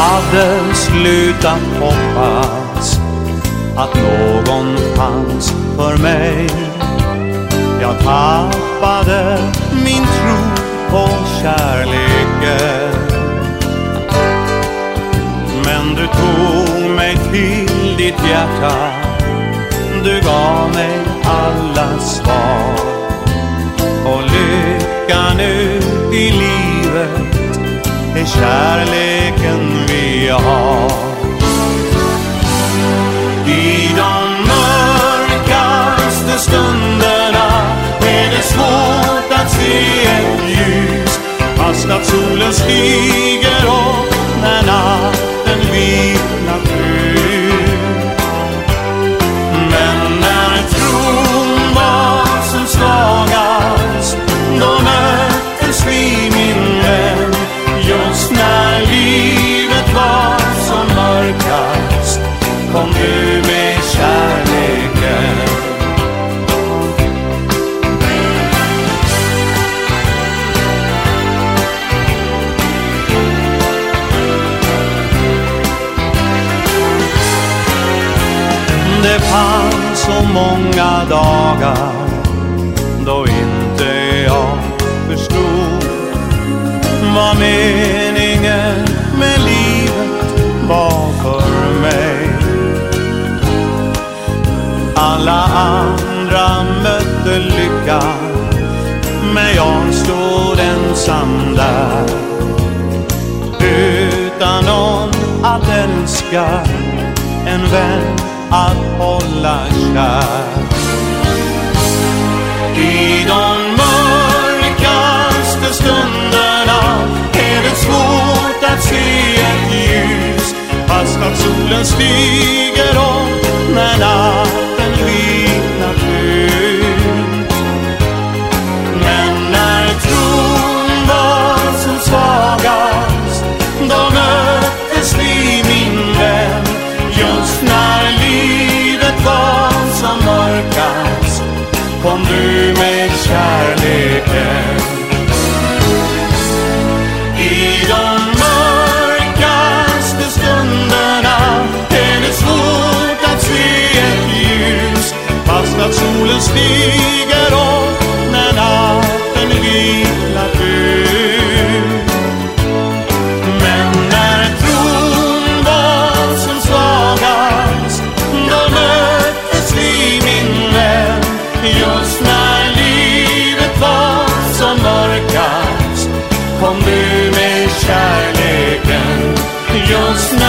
hade slutat hoppas att någon fanns för mig. Jag tappade min tro på kärleken. Men du tog mig till ditt hjärta. Du gav mig alla svar. Och lyckan nu i livet är kärlek I ett ljus. Fast att solen stiger Det fanns så många dagar då inte jag förstod vad meningen med livet var för mig. Alla andra mötte lycka men jag stod ensam där utan någon att älska en vän att hålla kär. I de mörkaste stunderna är det svårt att se ett ljus fast att solen stiger Kom du med kärleken Just